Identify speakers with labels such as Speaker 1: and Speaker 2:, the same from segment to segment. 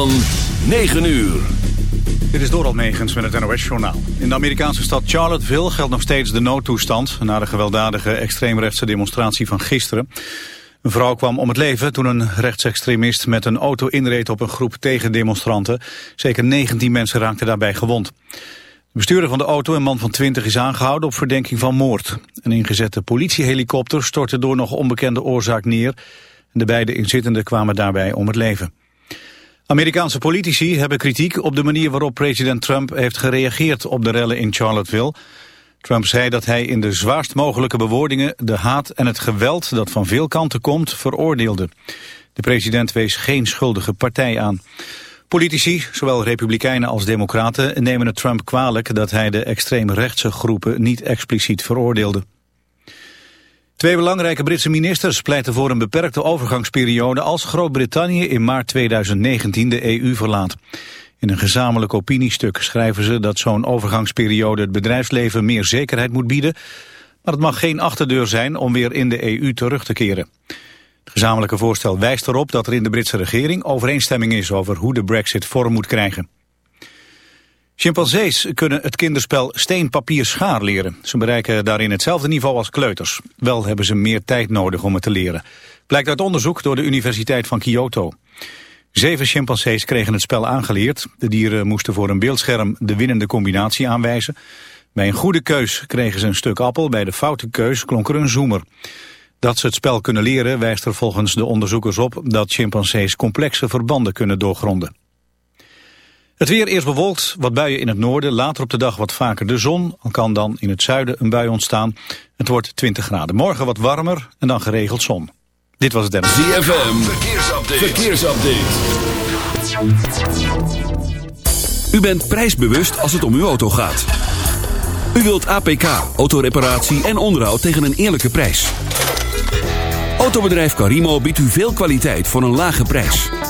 Speaker 1: van 9 uur.
Speaker 2: Dit is Doral Megens met het NOS-journaal. In de Amerikaanse stad Charlottesville geldt nog steeds de noodtoestand... na de gewelddadige extreemrechtse demonstratie van gisteren. Een vrouw kwam om het leven toen een rechtsextremist met een auto inreed op een groep tegendemonstranten. Zeker 19 mensen raakten daarbij gewond. De bestuurder van de auto, een man van 20, is aangehouden op verdenking van moord. Een ingezette politiehelikopter stortte door nog onbekende oorzaak neer. De beide inzittenden kwamen daarbij om het leven. Amerikaanse politici hebben kritiek op de manier waarop president Trump heeft gereageerd op de rellen in Charlottesville. Trump zei dat hij in de zwaarst mogelijke bewoordingen de haat en het geweld dat van veel kanten komt veroordeelde. De president wees geen schuldige partij aan. Politici, zowel republikeinen als democraten, nemen het Trump kwalijk dat hij de extreemrechtse groepen niet expliciet veroordeelde. Twee belangrijke Britse ministers pleiten voor een beperkte overgangsperiode als Groot-Brittannië in maart 2019 de EU verlaat. In een gezamenlijk opiniestuk schrijven ze dat zo'n overgangsperiode het bedrijfsleven meer zekerheid moet bieden, maar het mag geen achterdeur zijn om weer in de EU terug te keren. Het gezamenlijke voorstel wijst erop dat er in de Britse regering overeenstemming is over hoe de brexit vorm moet krijgen. Chimpansees kunnen het kinderspel steen, papier, schaar leren. Ze bereiken daarin hetzelfde niveau als kleuters. Wel hebben ze meer tijd nodig om het te leren. Blijkt uit onderzoek door de Universiteit van Kyoto. Zeven chimpansees kregen het spel aangeleerd. De dieren moesten voor een beeldscherm de winnende combinatie aanwijzen. Bij een goede keus kregen ze een stuk appel, bij de foute keus klonk er een zoemer. Dat ze het spel kunnen leren wijst er volgens de onderzoekers op dat chimpansees complexe verbanden kunnen doorgronden. Het weer eerst bewolkt, wat buien in het noorden, later op de dag wat vaker de zon. Al kan dan in het zuiden een bui ontstaan. Het wordt 20 graden. Morgen wat warmer en dan geregeld zon. Dit was het Dennis.
Speaker 1: ZFM, verkeersupdate. verkeersupdate. U bent prijsbewust als het om uw auto gaat. U wilt APK, autoreparatie en onderhoud tegen een eerlijke prijs. Autobedrijf Carimo biedt u veel kwaliteit voor een lage prijs.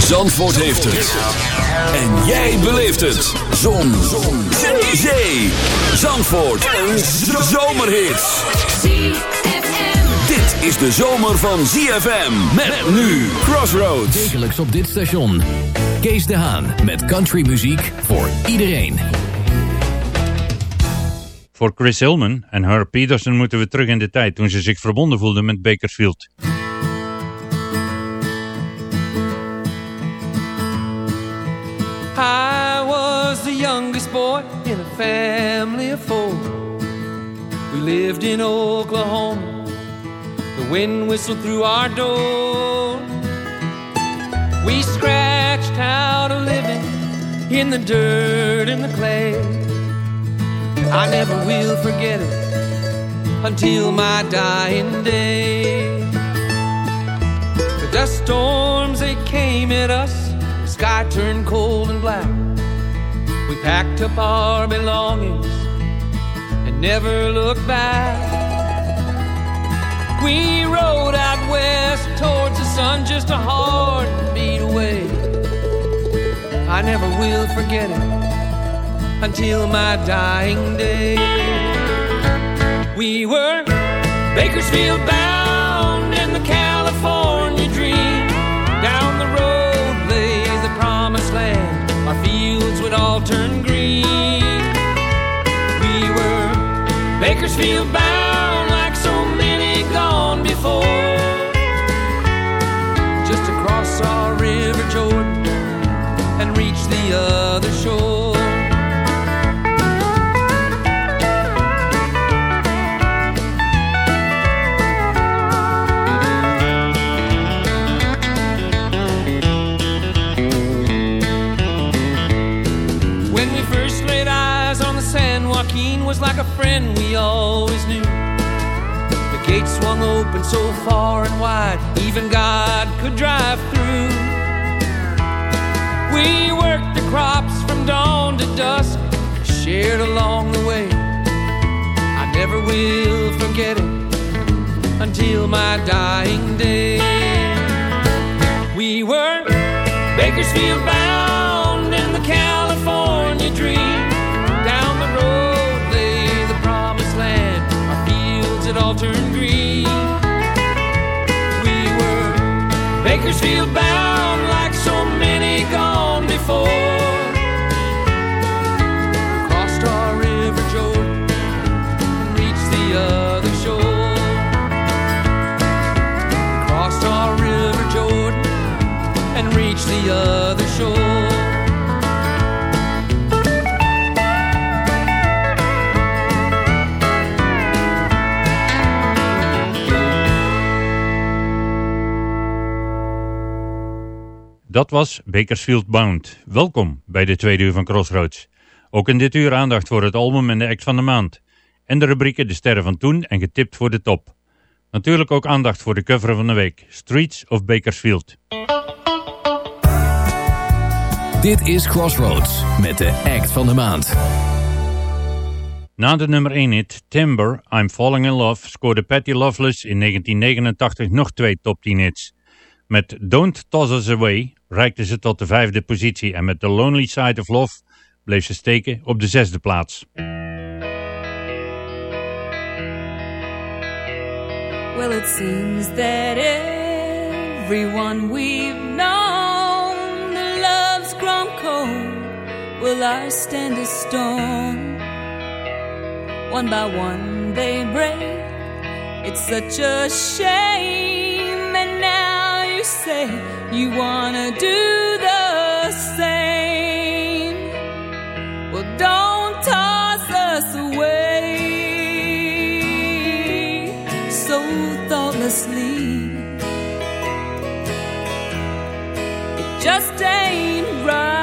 Speaker 1: Zandvoort heeft het. En jij beleeft het. Zon. Zon. Zee. Zandvoort. Een zomerhit. Dit is de zomer van ZFM. Met nu Crossroads.
Speaker 3: Wekelijks op dit station. Kees de Haan met countrymuziek voor iedereen.
Speaker 4: Voor Chris Hillman en Herb Peterson moeten we terug in de tijd toen ze zich verbonden voelden met Bakersfield.
Speaker 5: Family of four. We lived in Oklahoma. The wind whistled through our door. We scratched out a living in the dirt and the clay. I never will forget it until my dying day. The dust storms, they came at us The sky turned cold and black. Packed up our belongings and never looked back. We rode out west towards the sun just a heartbeat away. I never will forget it until my dying day. We were Bakersfield bound in the California dream down the road our fields would all turn green. We were Bakersfield bound like so many gone before. Just to cross our river Jordan and reach the other shore. Was like a friend we always knew. The gate swung open so far and wide, even God could drive through. We worked the crops from dawn to dusk, shared along the way. I never will forget it until my dying day. We were Bakersfield bound in the California dream. Bakersfield bound like so many gone before. Crossed our river Jordan reached the other shore. Crossed our river Jordan and reached the other shore.
Speaker 4: Was Bakersfield Bound. Welkom bij de tweede uur van Crossroads. Ook in dit uur aandacht voor het album en de act van de maand. En de rubrieken De Sterren van Toen en Getipt voor de Top. Natuurlijk ook aandacht voor de cover van de week. Streets of Bakersfield.
Speaker 3: Dit is Crossroads met de act van de maand.
Speaker 4: Na de nummer 1 hit Timber, I'm Falling in Love scoorde Patty Loveless in 1989 nog twee top 10 hits. Met Don't Toss Us Away reikte ze tot de vijfde positie en met The Lonely Side of Love bleef ze steken op de zesde plaats.
Speaker 6: Well, it seems that everyone we've known, the love's grown cold. Will our stand is storm? One by one they break. It's such a shame, say you wanna do the same. Well, don't toss us away so thoughtlessly. It just ain't right.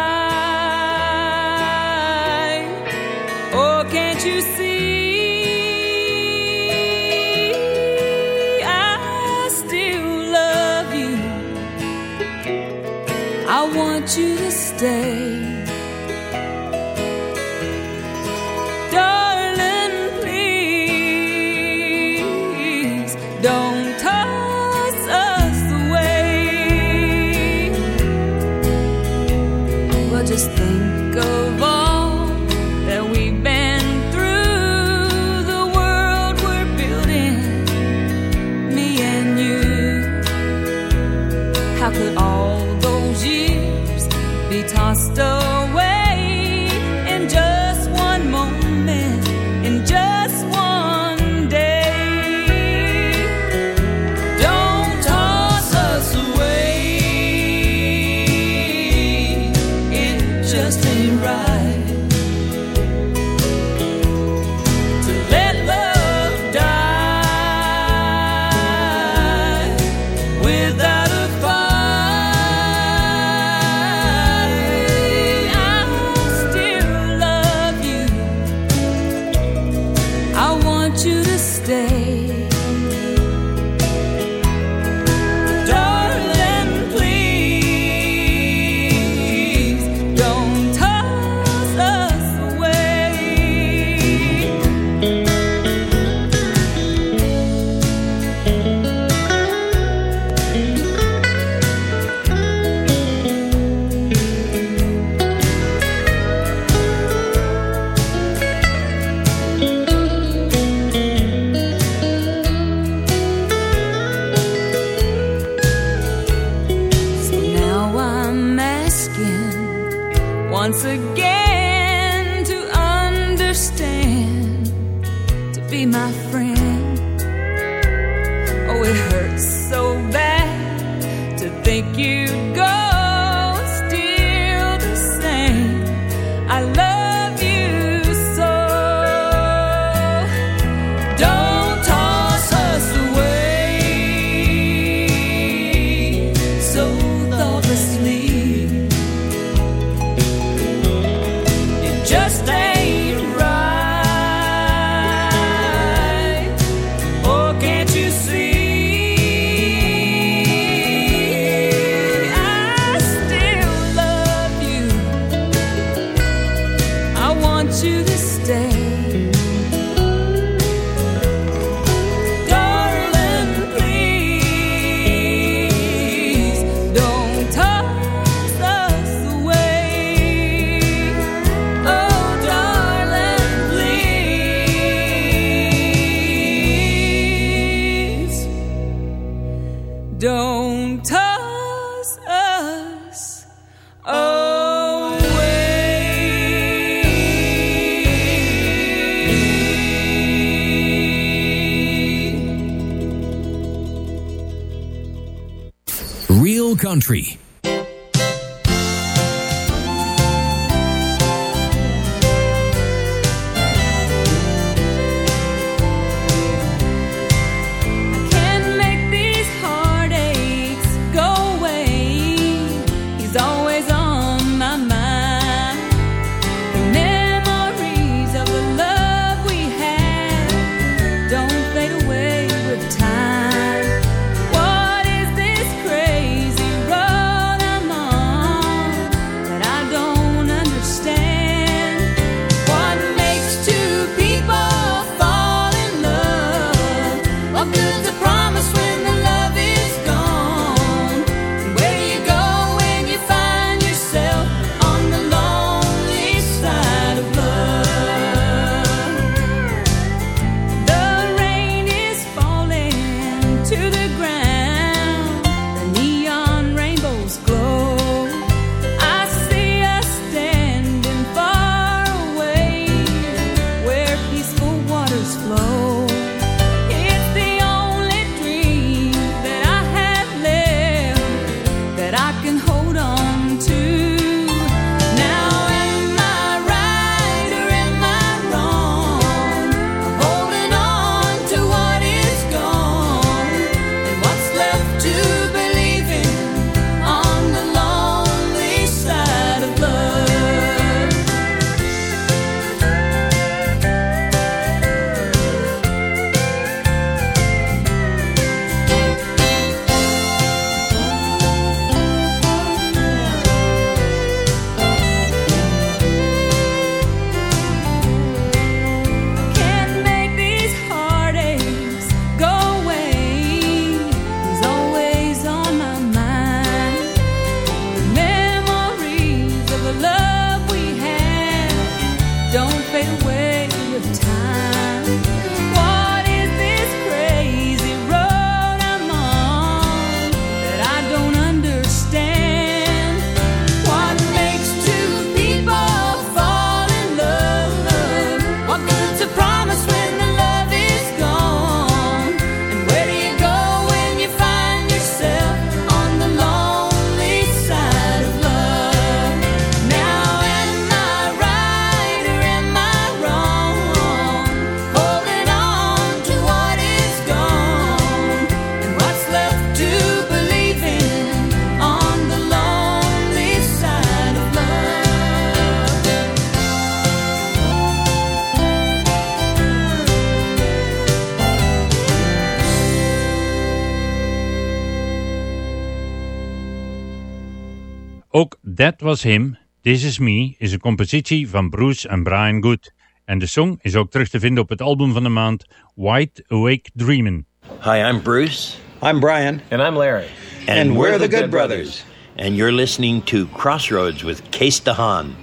Speaker 6: That
Speaker 4: Was Him, This Is Me is een compositie van Bruce en Brian Good. En de song is ook terug te vinden op het album van de maand Wide Awake Dreamin'.
Speaker 7: Hi, I'm Bruce.
Speaker 8: I'm Brian.
Speaker 9: And I'm Larry.
Speaker 8: And, we're, the Good Brothers.
Speaker 7: And you're listening to Crossroads with Kees de Haan.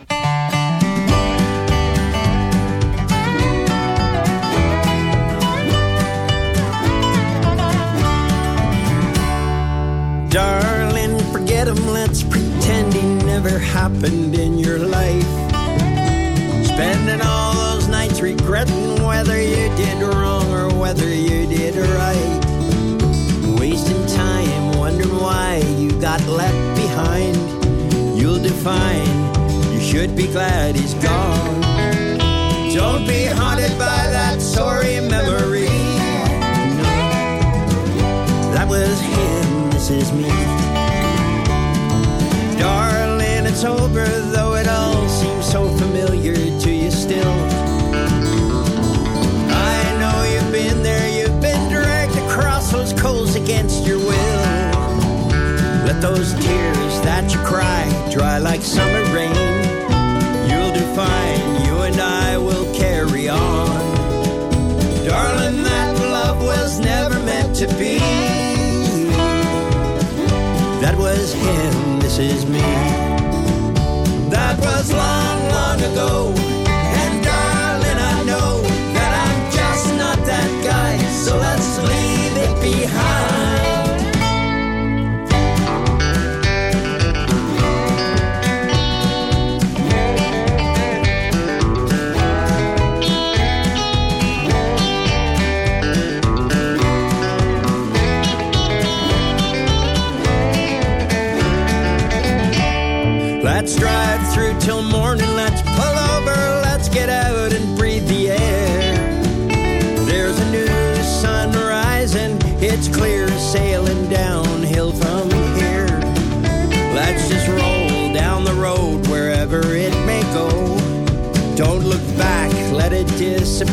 Speaker 10: Darling, forget him. Let's pretend he never happened in your life. Spending all those nights regretting whether you did wrong or whether you did right. Wasting time wondering why you got left behind. You'll define, you should be glad he's gone. Don't be haunted by that sorry memory. That was him, this is me. It's over, though it all seems so familiar to you still. I know you've been there, you've been dragged across those coals against your will. Let those tears that you cry dry like summer rain. You'll do fine, you and I will carry on. Darling, that love was never meant to be. That was him, this is me. Long, long ago.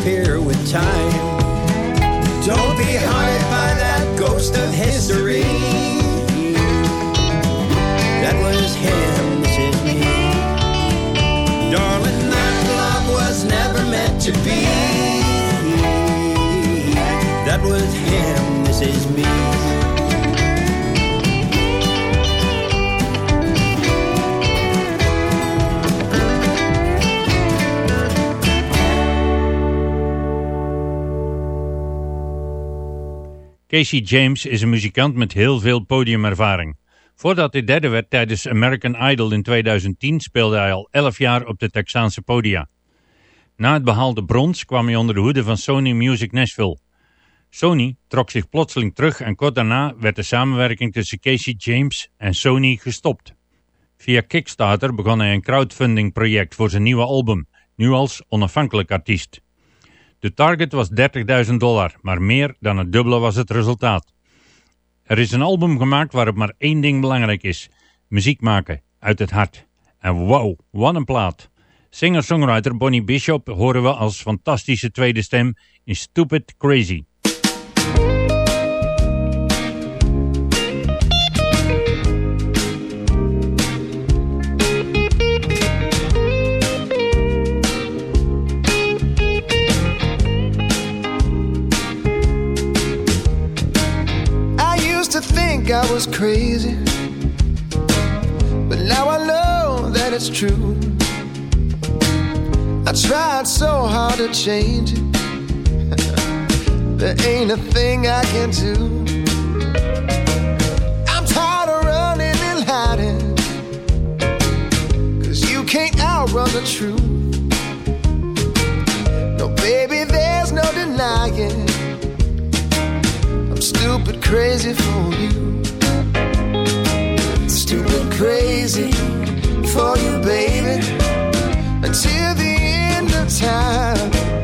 Speaker 11: Disappear with time. Don't be haunted by that ghost of history. That was him, this is me. Darling, that love was never meant to be. That was him, this is me.
Speaker 4: Casey James is een muzikant met heel veel podiumervaring. Voordat hij derde werd tijdens American Idol in 2010 speelde hij al 11 jaar op de Texaanse podia. Na het behaalde brons kwam hij onder de hoede van Sony Music Nashville. Sony trok zich plotseling terug en kort daarna werd de samenwerking tussen Casey James en Sony gestopt. Via Kickstarter begon hij een crowdfunding project voor zijn nieuwe album, nu als onafhankelijk artiest. De target was 30.000 dollar, maar meer dan het dubbele was het resultaat. Er is een album gemaakt waarop maar één ding belangrijk is. Muziek maken, uit het hart. En wow, wat een plaat. Singer-songwriter Bonnie Bishop horen we als fantastische tweede stem in Stupid Crazy.
Speaker 12: I was crazy, but now I know that it's true. I tried so hard to change it, there ain't a thing I can do. I'm tired of running and hiding, cause you can't outrun the truth. No, baby, there's no denying. Stupid crazy for you. Stupid crazy for you, baby. Until the end of time.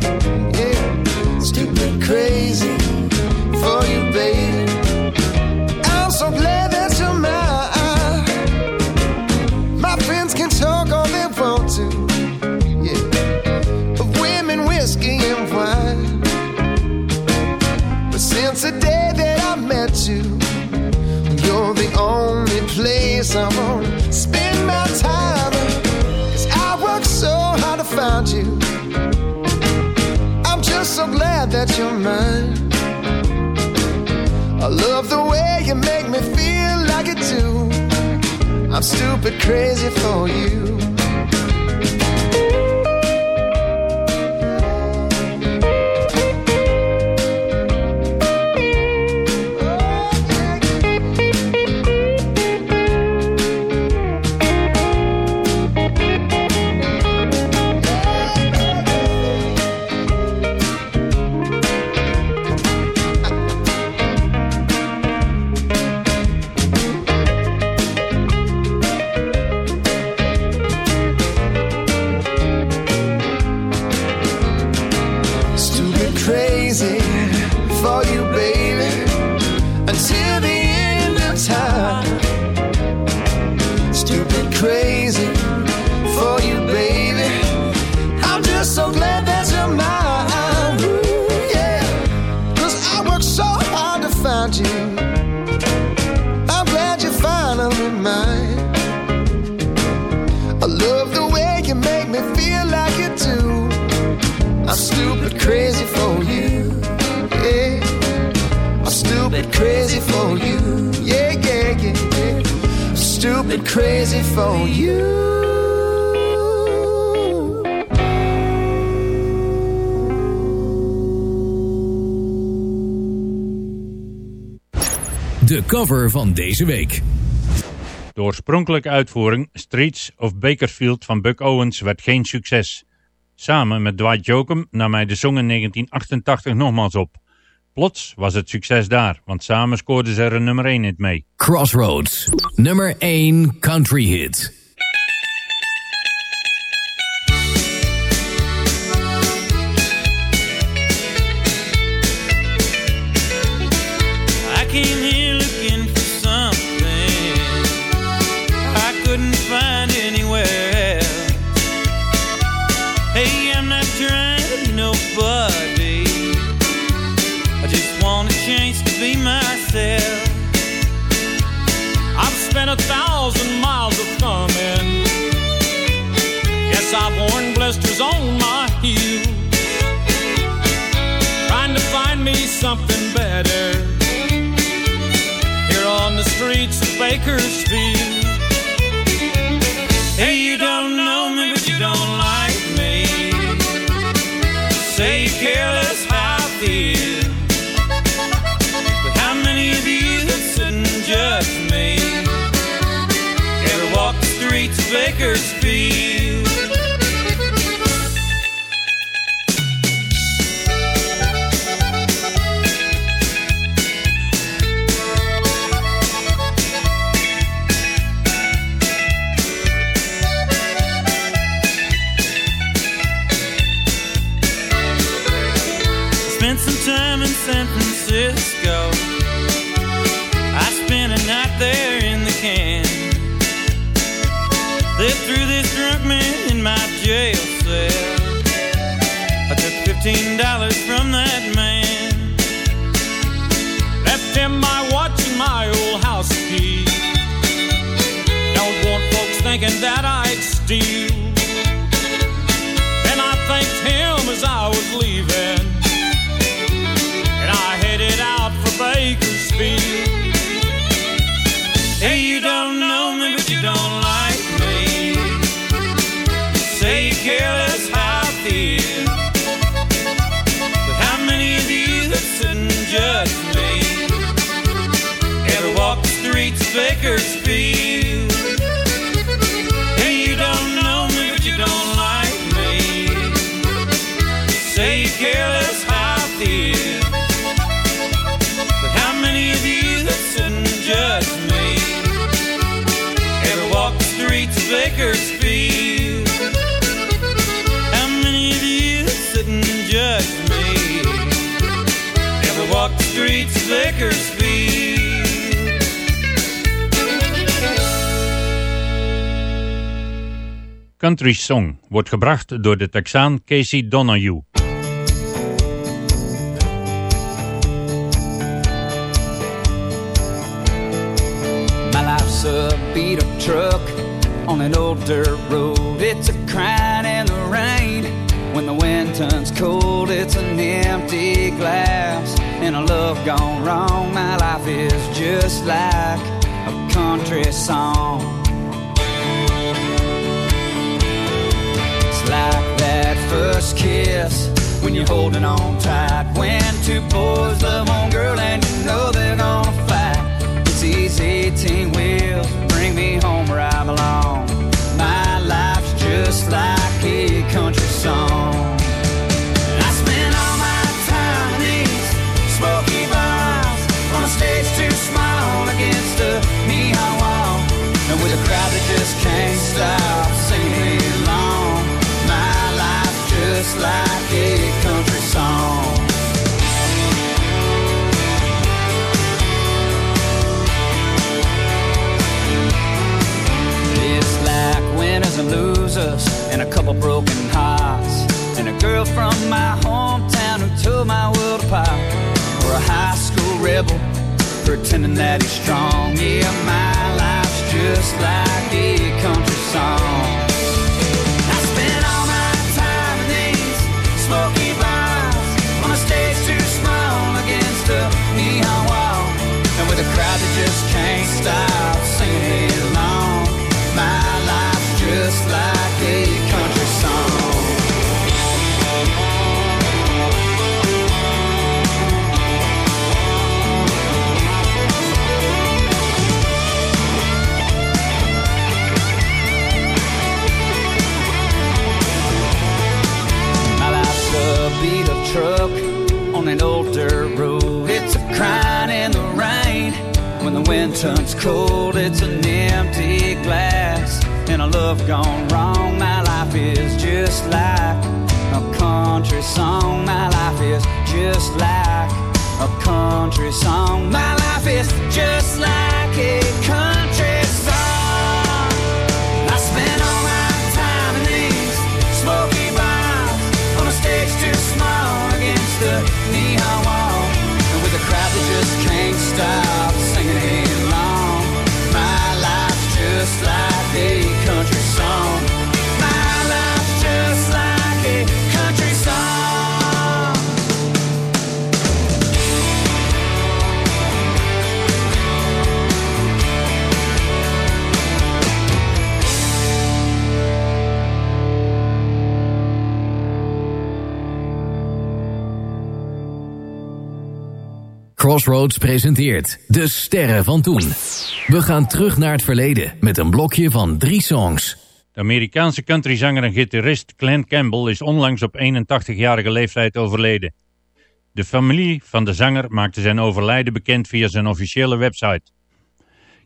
Speaker 12: Stupid crazy for you.
Speaker 3: De cover van deze week.
Speaker 4: De oorspronkelijke uitvoering Streets of Bakersfield van Buck Owens werd geen succes. Samen met Dwight Jokum nam hij de song in 1988 nogmaals op. Plots was het succes daar, want samen scoorden ze er een nummer 1 hit mee.
Speaker 3: Crossroads, nummer 1 country hit.
Speaker 4: Bakersfield. Slip through this drunk man in my jail cell. I took fifteen dollars from that man. Left him my watch and my old house key. Don't want folks thinking that I'd steal. Bakersfield.
Speaker 13: Country Song wordt gebracht door de Texaan Casey Donahue.
Speaker 14: My life's a beat up truck on an old dirt road. It's a crying in the rain. When the wind turns cold, it's an empty glass. love gone wrong. My life is just like a country song. It's like that first kiss when you're holding on tight. When pretending that he's strong. Yeah, my life's just like a country song. wind turns cold, it's an empty glass. And a love gone wrong, my life is just like a country song. My life is just like a country song. My life is just like a country
Speaker 15: Crossroads presenteert De Sterren van Toen. We gaan terug naar het verleden met een blokje van drie songs.
Speaker 4: De Amerikaanse countryzanger en gitarist Glenn Campbell is onlangs op 81-jarige leeftijd overleden. De familie van de zanger maakte zijn overlijden bekend via zijn officiële website.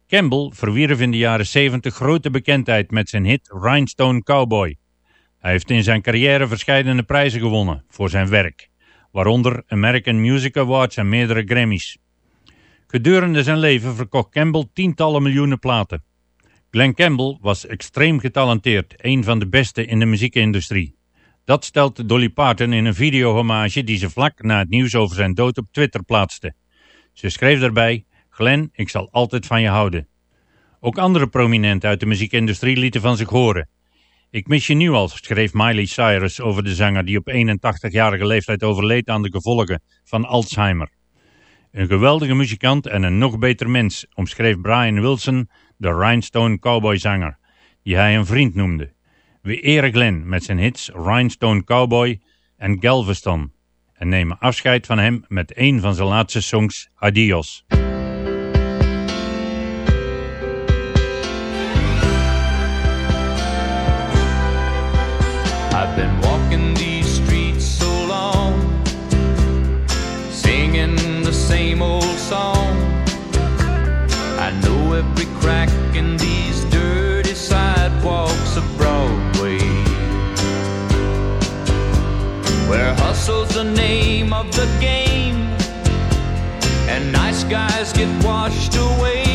Speaker 4: Campbell verwierf in de jaren 70 grote bekendheid met zijn hit Rhinestone Cowboy. Hij heeft in zijn carrière verschillende prijzen gewonnen voor zijn werk, waaronder American Music Awards en meerdere Grammys. Gedurende zijn leven verkocht Campbell tientallen miljoenen platen. Glenn Campbell was extreem getalenteerd, een van de beste in de muziekindustrie. Dat stelt Dolly Parton in een video-hommage die ze vlak na het nieuws over zijn dood op Twitter plaatste. Ze schreef daarbij, Glenn, ik zal altijd van je houden. Ook andere prominenten uit de muziekindustrie lieten van zich horen. Ik mis je nu al, schreef Miley Cyrus over de zanger die op 81-jarige leeftijd overleed aan de gevolgen van Alzheimer. Een geweldige muzikant en een nog beter mens, omschreef Brian Wilson, de Rhinestone Cowboy zanger, die hij een vriend noemde. We eren Glenn met zijn hits Rhinestone Cowboy en Galveston en nemen afscheid van hem met een van zijn laatste songs, Adios.
Speaker 14: I've been walking these streets so long, singing the same old song. I know every crack in these dirty sidewalks of Broadway, where hustle's the name of the game, and nice guys get washed away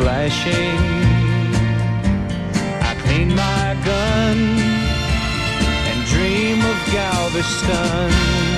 Speaker 14: flashing. I clean my gun and dream of Galveston.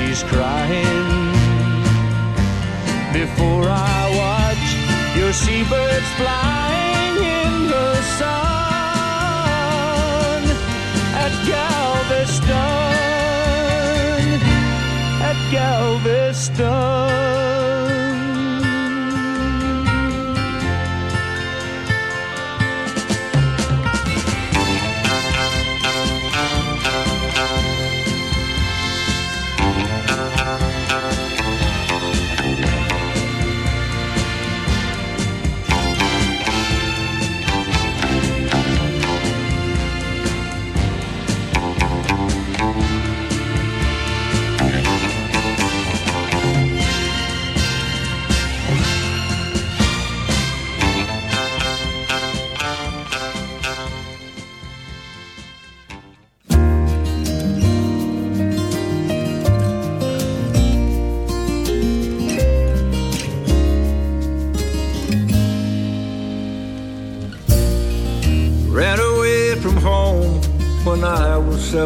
Speaker 14: She's crying, before I watch your seabirds flying in the sun at Galveston, at Galveston.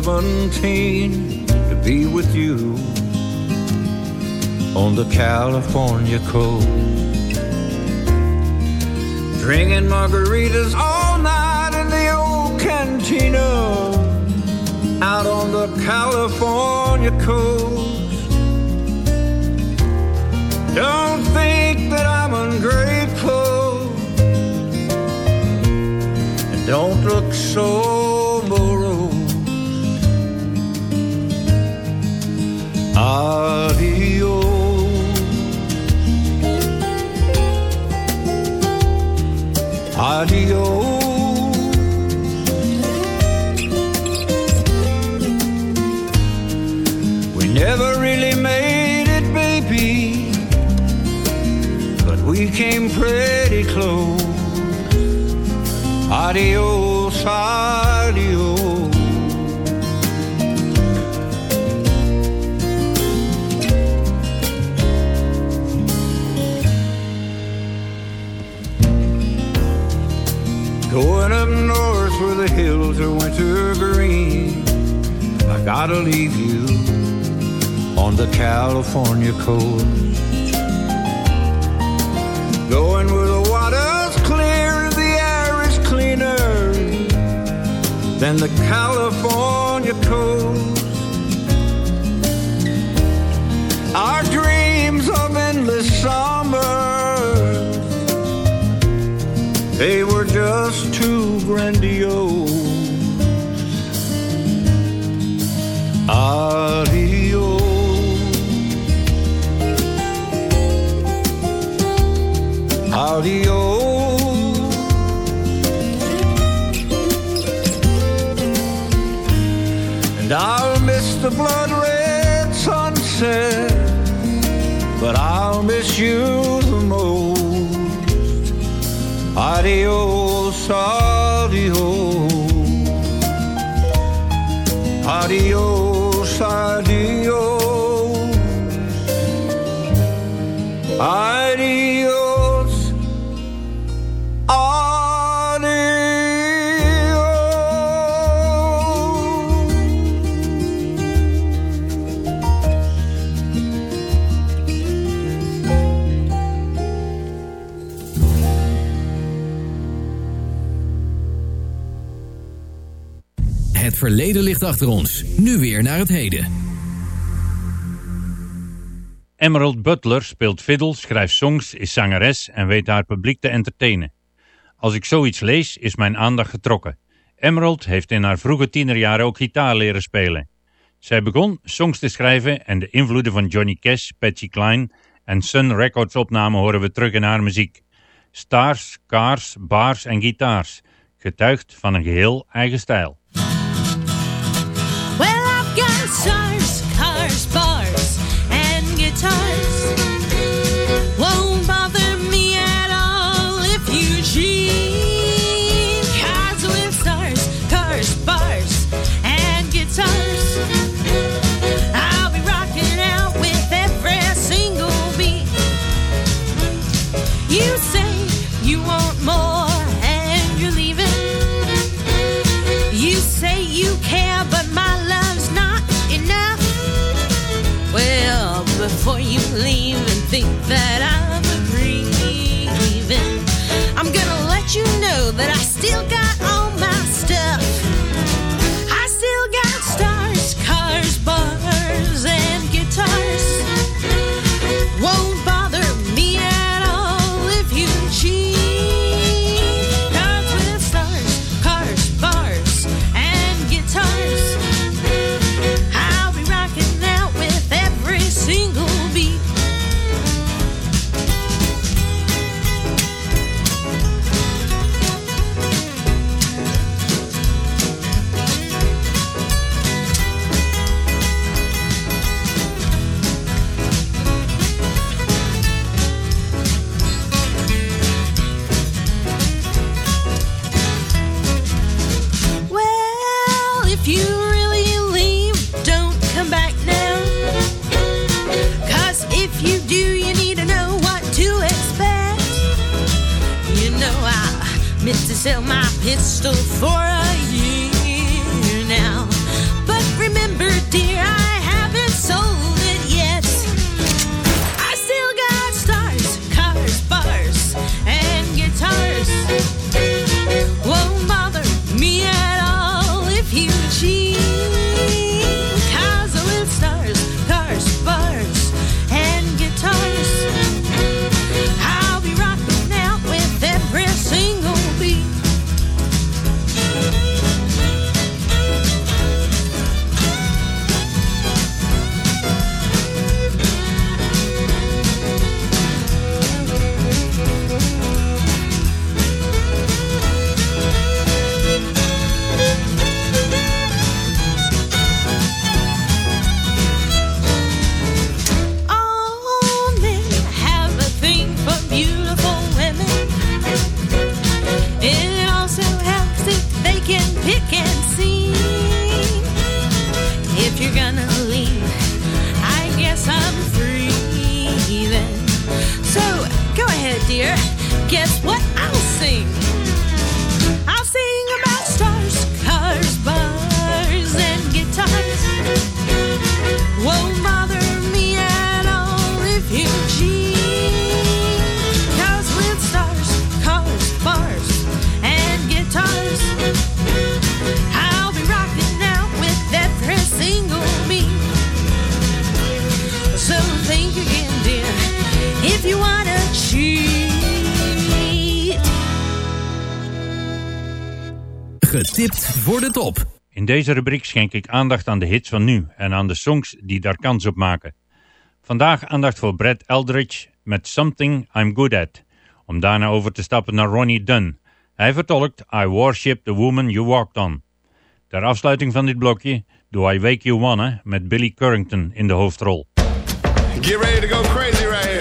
Speaker 11: 17 to be with you on the California coast. Drinking margaritas all night in the old cantina out on the California coast. Don't think that I'm ungrateful. And don't look so Adios. Adios. We never really made it, baby, but we came pretty close. Adios, adios. The winter green. I gotta leave you on the California coast. Going where the water's clear and the air is cleaner than the California coast. Our dreams of endless summers, they were just too grandiose. Adios. And I'll miss the blood red sunset, but I'll miss you the most. Adios, adios. Adios, adios. Adios.
Speaker 3: Verleden ligt achter ons. Nu weer naar het heden.
Speaker 4: Emerald Butler speelt fiddle, schrijft songs, is zangeres en weet haar publiek te entertainen. Als ik zoiets lees, is mijn aandacht getrokken. Emerald heeft in haar vroege tienerjaren ook gitaar leren spelen. Zij begon songs te schrijven en de invloeden van Johnny Cash, Patsy Cline en Sun Records opnamen horen we terug in haar muziek. Stars, cars, bars en gitaars, getuigt van een geheel eigen stijl.
Speaker 16: That I you cheat.
Speaker 4: In deze rubriek schenk ik aandacht aan de hits van nu en aan de songs die daar kans op maken. Vandaag aandacht voor Brad Eldridge met Something I'm Good At, om daarna over te stappen naar Ronnie Dunn. Hij vertolkt I Worship the Woman You Walked On. Ter afsluiting van dit blokje Do I Wake You Wanna met Billy Currington in de hoofdrol.
Speaker 17: Get ready to go crazy right. Here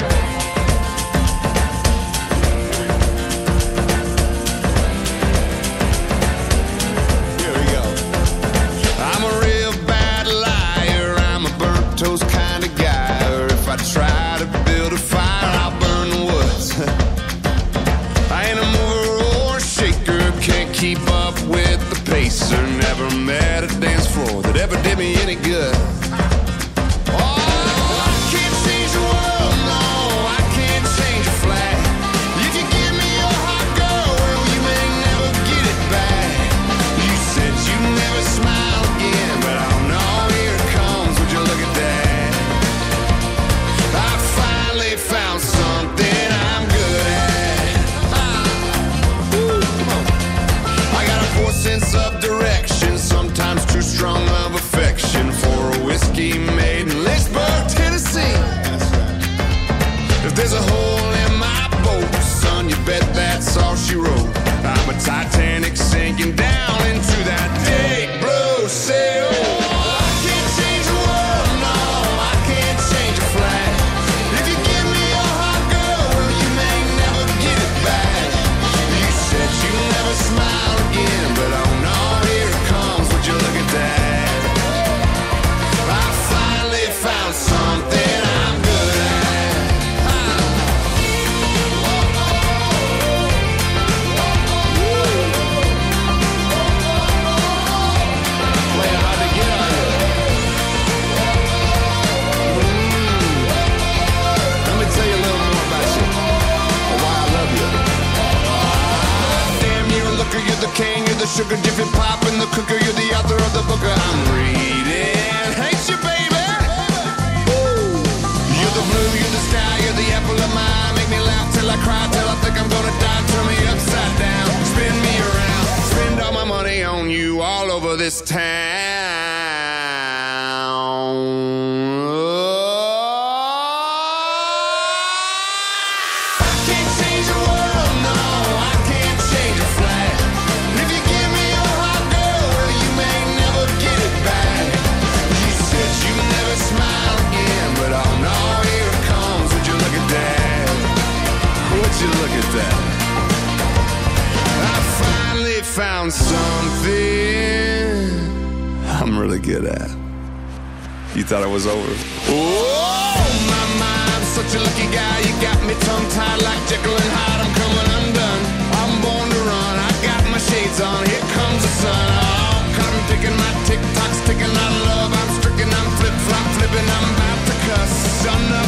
Speaker 17: thought it was over. Whoa, my, I'm such a lucky guy. You got me tongue-tied like Jekyll and Hyde. I'm coming undone. I'm born to run. I got my shades on. Here comes the sun. Oh, cotton picking, my tick-tock's ticking. Love, I'm stricken. I'm flip-flop flipping. I'm about to cuss.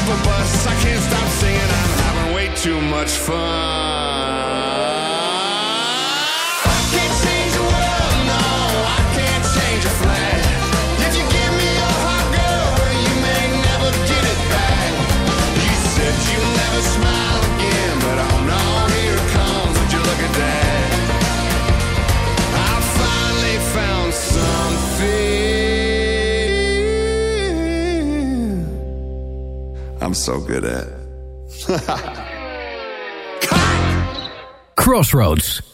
Speaker 17: A bus. I can't stop singing. I'm having way too much fun. I'm so good at.
Speaker 3: Crossroads.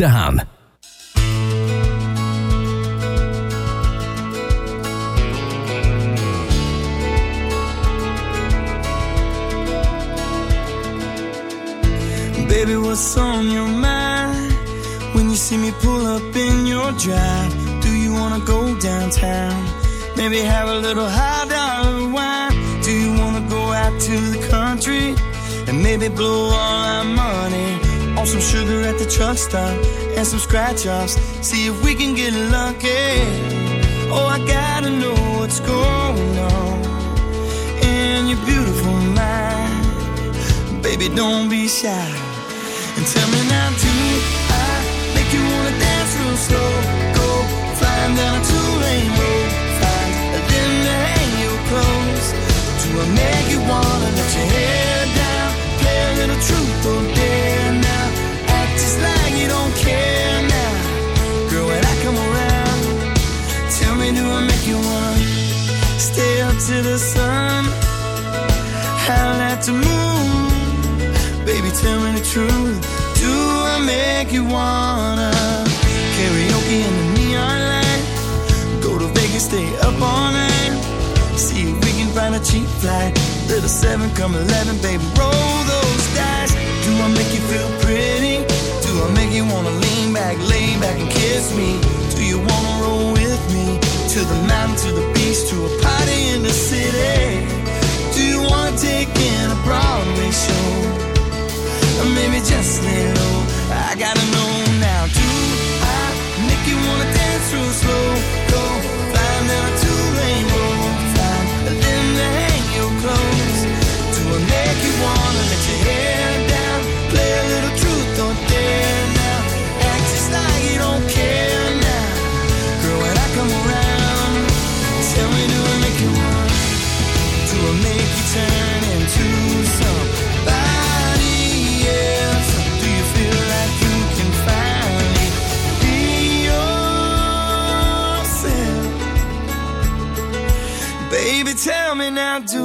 Speaker 18: visste han. Truck stop and some scratch offs? See if we can get lucky. Oh, I gotta know what's going on in your beautiful mind. Baby, don't be shy. And tell me now, do I make you wanna dance real slow? Go flying down a two-lane road, find a hang your clothes. Do I make you wanna let your hair down, play a little truth or dare now? To Stay up to the sun, howl at the moon? Baby, tell me the truth. Do I make you wanna karaoke in the neon light? Go to Vegas, stay up all night. See if we can find a cheap flight. Little seven, come eleven, baby, roll those dice. Do I make you feel? Make you wanna lean back, lay back and kiss me? Do you wanna roll with me to the mountain, to the beach, to a party in the city? Do you wanna take in a Broadway show? Or maybe just lay low. I gotta know now. Do I make you wanna dance real slow? Go tell me now, do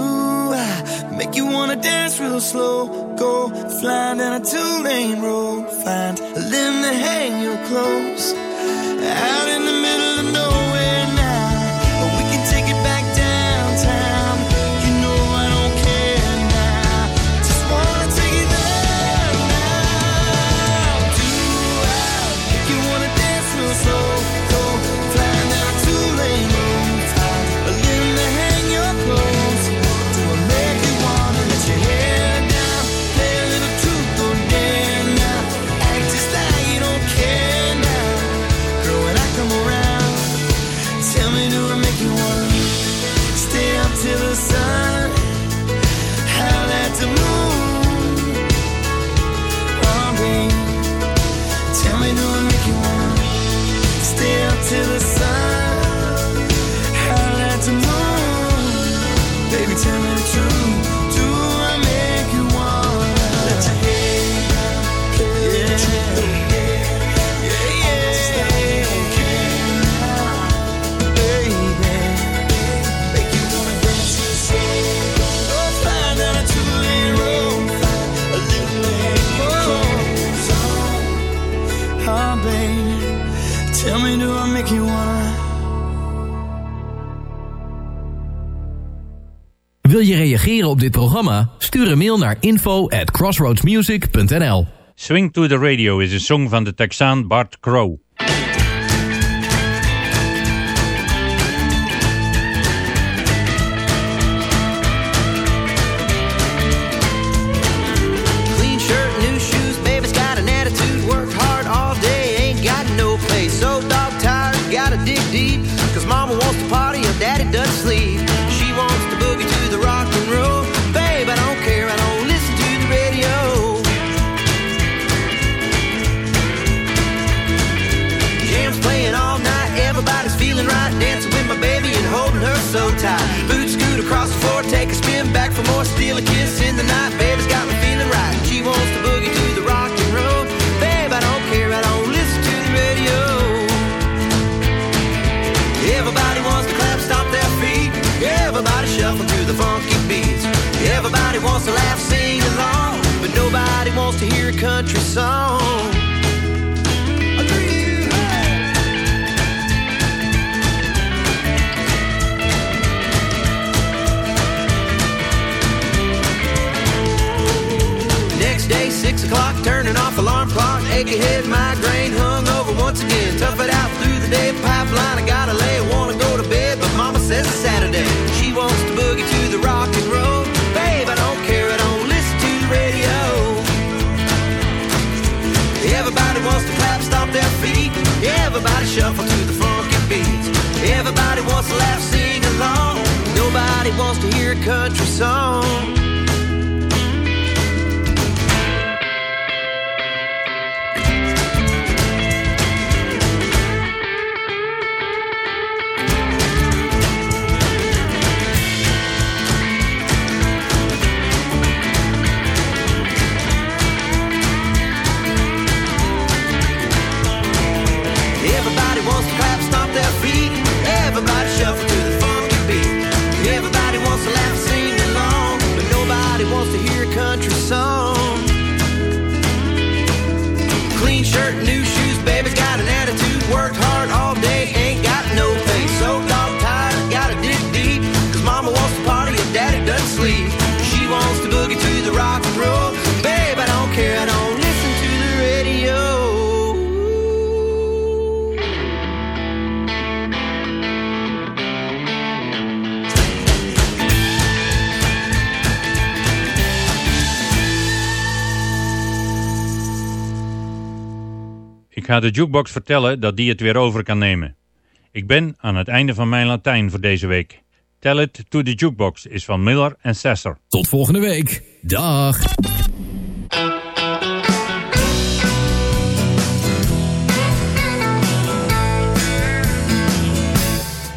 Speaker 18: I make you wanna dance real slow? Go flying down a two-lane road, find a limb to hang your clothes. Out in the middle
Speaker 3: Wil je reageren op dit programma? Stuur een mail naar info at crossroadsmusic.nl
Speaker 4: Swing to the Radio is een song van de Texaan Bart Crow.
Speaker 10: Country song. Next day, six o'clock, turning off alarm clock. Achy head, migraine, hung over once again. Tough it out through the day, pipeline. I gotta lay, wanna go to bed, but mama says it's Saturday. She wants shuffle to the funky beats. Everybody wants to laugh, sing along. Nobody wants to hear a country song.
Speaker 4: Ik ga de jukebox vertellen dat die het weer over kan nemen. Ik ben aan het einde van mijn Latijn voor deze week. Tell It to the Jukebox is van Miller en Sasser.
Speaker 15: Tot volgende week. Dag.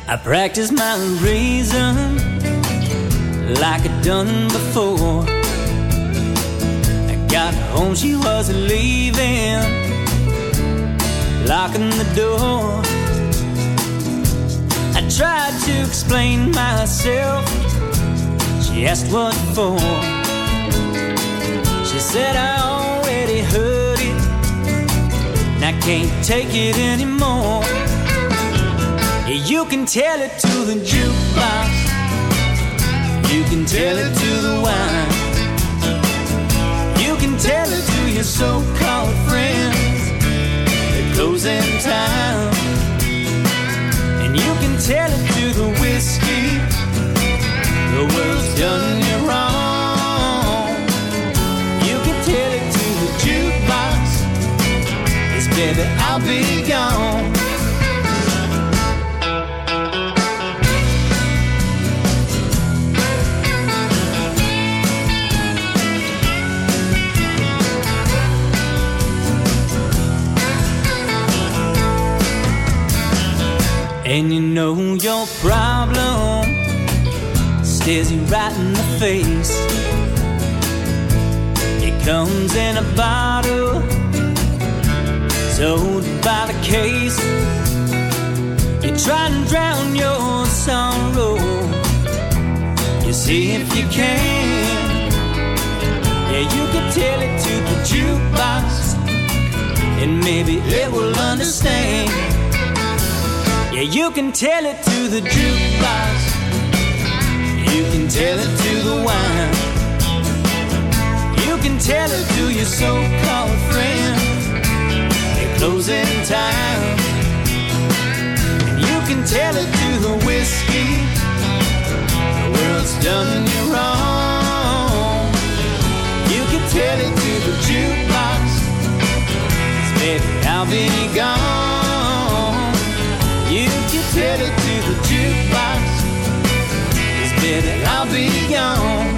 Speaker 14: I practice my reason like I done before. I got home, she was leaving, locking the door. I tried to explain myself. She asked what for. She said I already heard it, and I can't take it anymore. You can tell it to the jukebox. You can tell it to the wine. You can tell it to your so-called friends. Closing time. And you can tell it to the whiskey. The world's done you wrong. You can tell it to the jukebox. Yes, baby, I'll be gone. And you know your problem stares you right in the face. It comes in a bottle, sold by the case. You try and drown your sorrow. You see if you can. Yeah, you can tell it to the jukebox, and maybe it will understand. Yeah, you can tell it to the jukebox. You can tell it to the wine. You can tell it to your so-called friends. They're closing time. And you can tell it to the whiskey. The world's done you wrong. You can tell it to the jukebox. baby, I'll be gone. Tell it to the jukebox. 'Cause baby, I'll be gone.